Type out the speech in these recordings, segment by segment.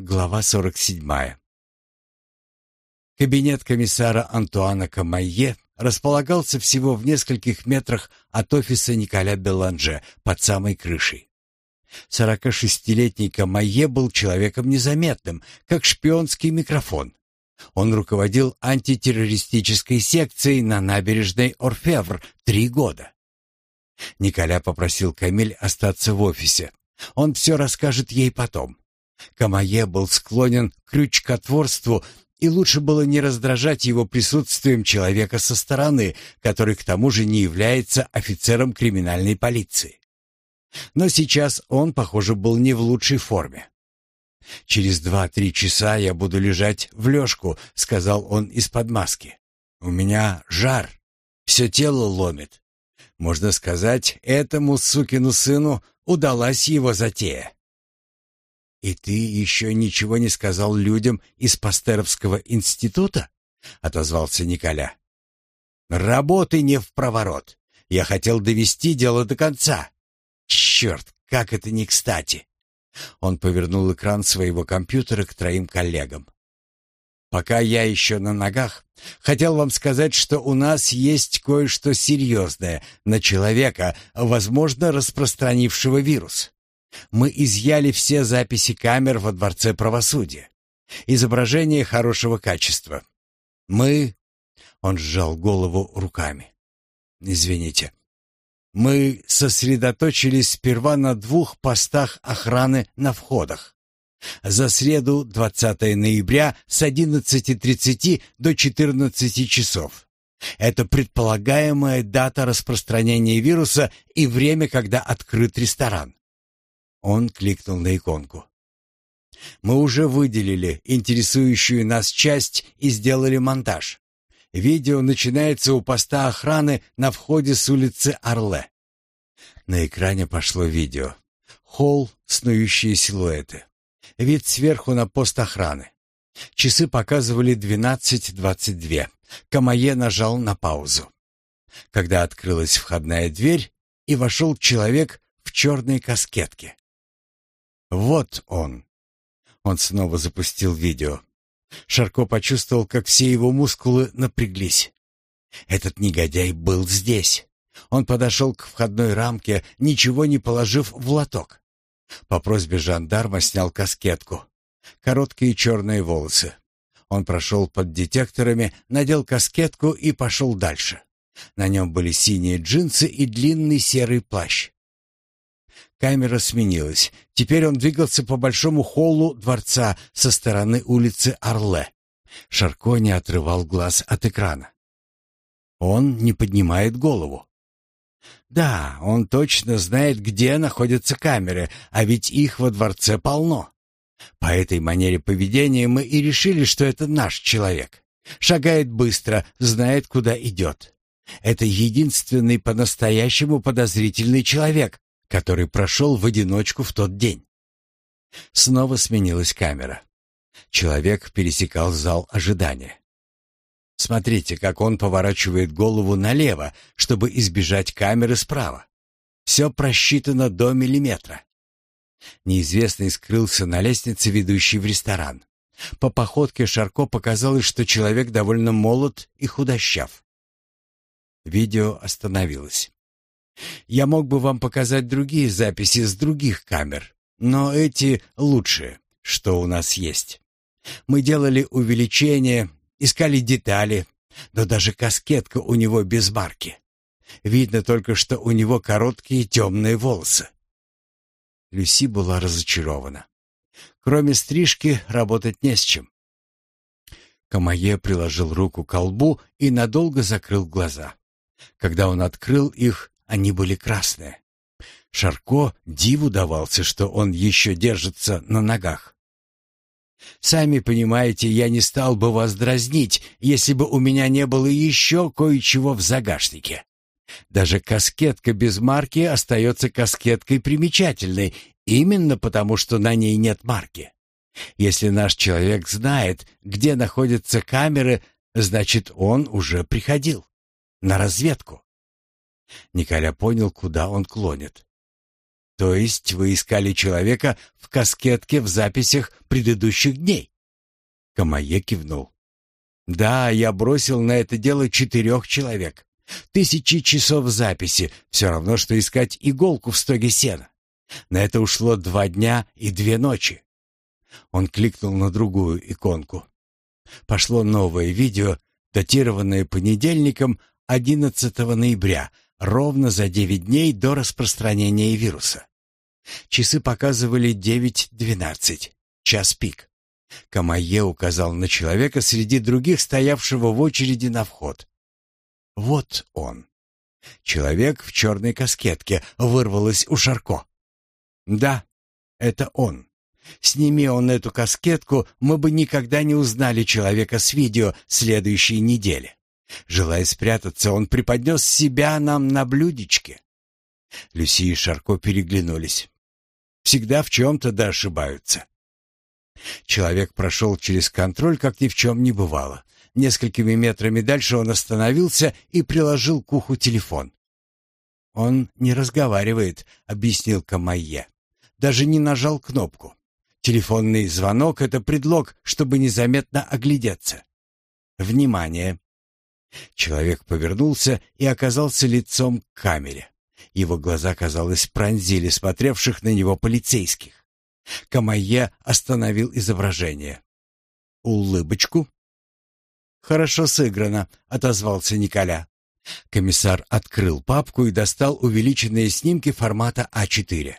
Глава 47. Кабинет комиссара Антуана Камайе располагался всего в нескольких метрах от офиса Николя Беланже под самой крышей. 46-летний Камайе был человеком незаметным, как шпионский микрофон. Он руководил антитеррористической секцией на набережной Орфевр три года. Николя попросил Камиль остаться в офисе. Он все расскажет ей потом. Камае был склонен к крючкотворству, и лучше было не раздражать его присутствием человека со стороны, который к тому же не является офицером криминальной полиции. Но сейчас он, похоже, был не в лучшей форме. «Через два-три часа я буду лежать в лёжку», — сказал он из-под маски. «У меня жар, все тело ломит. Можно сказать, этому сукину сыну удалась его затея». «И ты еще ничего не сказал людям из Пастеровского института?» — отозвался Николя. «Работы не в проворот. Я хотел довести дело до конца. Черт, как это не кстати!» Он повернул экран своего компьютера к троим коллегам. «Пока я еще на ногах, хотел вам сказать, что у нас есть кое-что серьезное на человека, возможно, распространившего вирус. Мы изъяли все записи камер во Дворце правосудия. Изображение хорошего качества. Мы... Он сжал голову руками. Извините. Мы сосредоточились сперва на двух постах охраны на входах. За среду, 20 ноября, с 11.30 до 14 часов. Это предполагаемая дата распространения вируса и время, когда открыт ресторан. Он кликнул на иконку. Мы уже выделили интересующую нас часть и сделали монтаж. Видео начинается у поста охраны на входе с улицы Орле. На экране пошло видео. Холл, снующие силуэты. Вид сверху на пост охраны. Часы показывали 12.22. Камае нажал на паузу. Когда открылась входная дверь, и вошел человек в черной каскетке. Вот он. Он снова запустил видео. Шарко почувствовал, как все его мускулы напряглись. Этот негодяй был здесь. Он подошел к входной рамке, ничего не положив в лоток. По просьбе жандарма снял каскетку. Короткие черные волосы. Он прошел под детекторами, надел каскетку и пошел дальше. На нем были синие джинсы и длинный серый плащ. Камера сменилась. Теперь он двигался по большому холлу дворца со стороны улицы Орле. Шарко не отрывал глаз от экрана. Он не поднимает голову. Да, он точно знает, где находятся камеры, а ведь их во дворце полно. По этой манере поведения мы и решили, что это наш человек. Шагает быстро, знает, куда идет. Это единственный по-настоящему подозрительный человек, который прошел в одиночку в тот день. Снова сменилась камера. Человек пересекал зал ожидания. Смотрите, как он поворачивает голову налево, чтобы избежать камеры справа. Все просчитано до миллиметра. Неизвестный скрылся на лестнице, ведущей в ресторан. По походке Шарко показалось, что человек довольно молод и худощав. Видео остановилось. Я мог бы вам показать другие записи с других камер, но эти лучшие, что у нас есть. Мы делали увеличение, искали детали, но даже каскетка у него без марки. Видно только, что у него короткие темные волосы. Люси была разочарована. Кроме стрижки работать не с чем. Камае приложил руку к колбу и надолго закрыл глаза. Когда он открыл их, они были красные. Шарко диву давался, что он еще держится на ногах. «Сами понимаете, я не стал бы вас дразнить, если бы у меня не было еще кое-чего в загашнике. Даже каскетка без марки остается каскеткой примечательной, именно потому, что на ней нет марки. Если наш человек знает, где находятся камеры, значит, он уже приходил на разведку. Николя понял, куда он клонит. То есть вы искали человека в каскетке в записях предыдущих дней? Камае кивнул. Да, я бросил на это дело четырех человек. Тысячи часов записи, все равно, что искать иголку в стоге сена. На это ушло два дня и две ночи. Он кликнул на другую иконку. Пошло новое видео, датированное понедельником 11 ноября, ровно за 9 дней до распространения вируса. Часы показывали 9.12, час пик. Камае указал на человека среди других, стоявшего в очереди на вход. Вот он. Человек в черной каскетке вырвалось у Шарко. Да, это он. Сними он эту каскетку, мы бы никогда не узнали человека с видео следующей недели. Желая спрятаться, он преподнес себя нам на блюдечке. Люси и Шарко переглянулись. Всегда в чем-то да ошибаются. Человек прошел через контроль, как ни в чем не бывало. Несколькими метрами дальше он остановился и приложил к уху телефон. «Он не разговаривает», — объяснил Камайе. «Даже не нажал кнопку. Телефонный звонок — это предлог, чтобы незаметно оглядеться. Внимание! Человек повернулся и оказался лицом к камере. Его глаза, казалось, пронзили смотревших на него полицейских. Камайе остановил изображение. «Улыбочку?» «Хорошо сыграно», — отозвался Николя. Комиссар открыл папку и достал увеличенные снимки формата А4.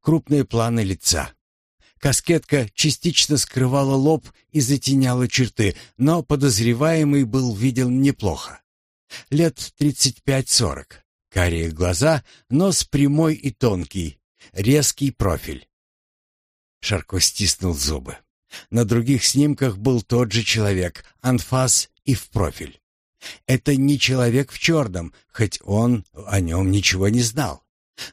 Крупные планы лица, Каскетка частично скрывала лоб и затеняла черты, но подозреваемый был виден неплохо. Лет тридцать пять-сорок. Карие глаза, нос прямой и тонкий, резкий профиль. Шарко стиснул зубы. На других снимках был тот же человек, анфас и в профиль. Это не человек в черном, хоть он о нем ничего не знал.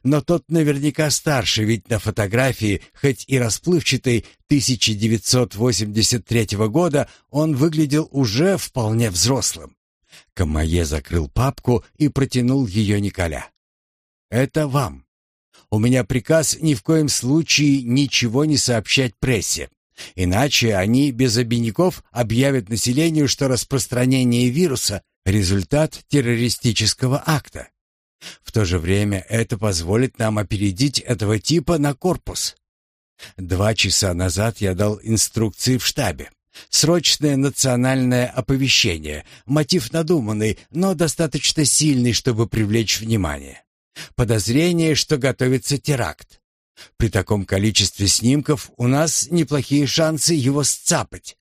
Но тот наверняка старше, ведь на фотографии, хоть и расплывчатой 1983 года, он выглядел уже вполне взрослым. Камае закрыл папку и протянул ее Николя. «Это вам. У меня приказ ни в коем случае ничего не сообщать прессе. Иначе они без обиняков объявят населению, что распространение вируса — результат террористического акта. В то же время это позволит нам опередить этого типа на корпус. Два часа назад я дал инструкции в штабе. Срочное национальное оповещение. Мотив надуманный, но достаточно сильный, чтобы привлечь внимание. Подозрение, что готовится теракт. При таком количестве снимков у нас неплохие шансы его сцапать.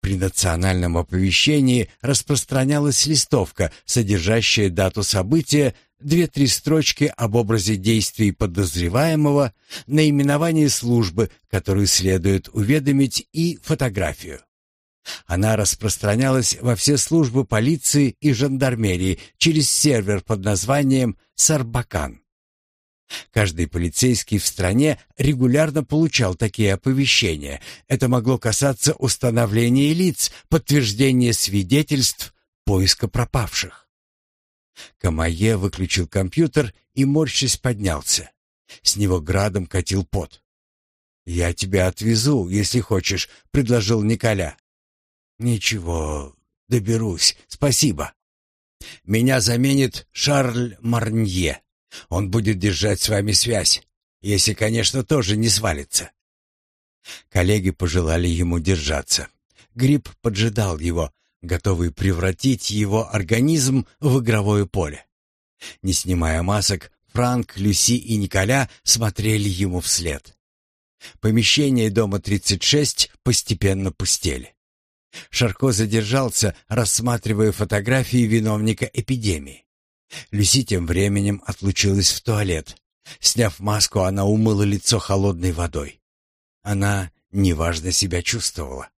При национальном оповещении распространялась листовка, содержащая дату события, две-три строчки об образе действий подозреваемого, наименование службы, которую следует уведомить, и фотографию. Она распространялась во все службы полиции и жандармерии через сервер под названием «Сарбакан». Каждый полицейский в стране регулярно получал такие оповещения. Это могло касаться установления лиц, подтверждения свидетельств, поиска пропавших. Камае выключил компьютер и, морщись, поднялся. С него градом катил пот. «Я тебя отвезу, если хочешь», — предложил Николя. «Ничего, доберусь, спасибо. Меня заменит Шарль Марнье». Он будет держать с вами связь, если, конечно, тоже не свалится. Коллеги пожелали ему держаться. Гриб поджидал его, готовый превратить его организм в игровое поле. Не снимая масок, Франк, Люси и Николя смотрели ему вслед. Помещения дома 36 постепенно пустели. Шарко задержался, рассматривая фотографии виновника эпидемии. Люси тем временем отлучилась в туалет. Сняв маску, она умыла лицо холодной водой. Она неважно себя чувствовала.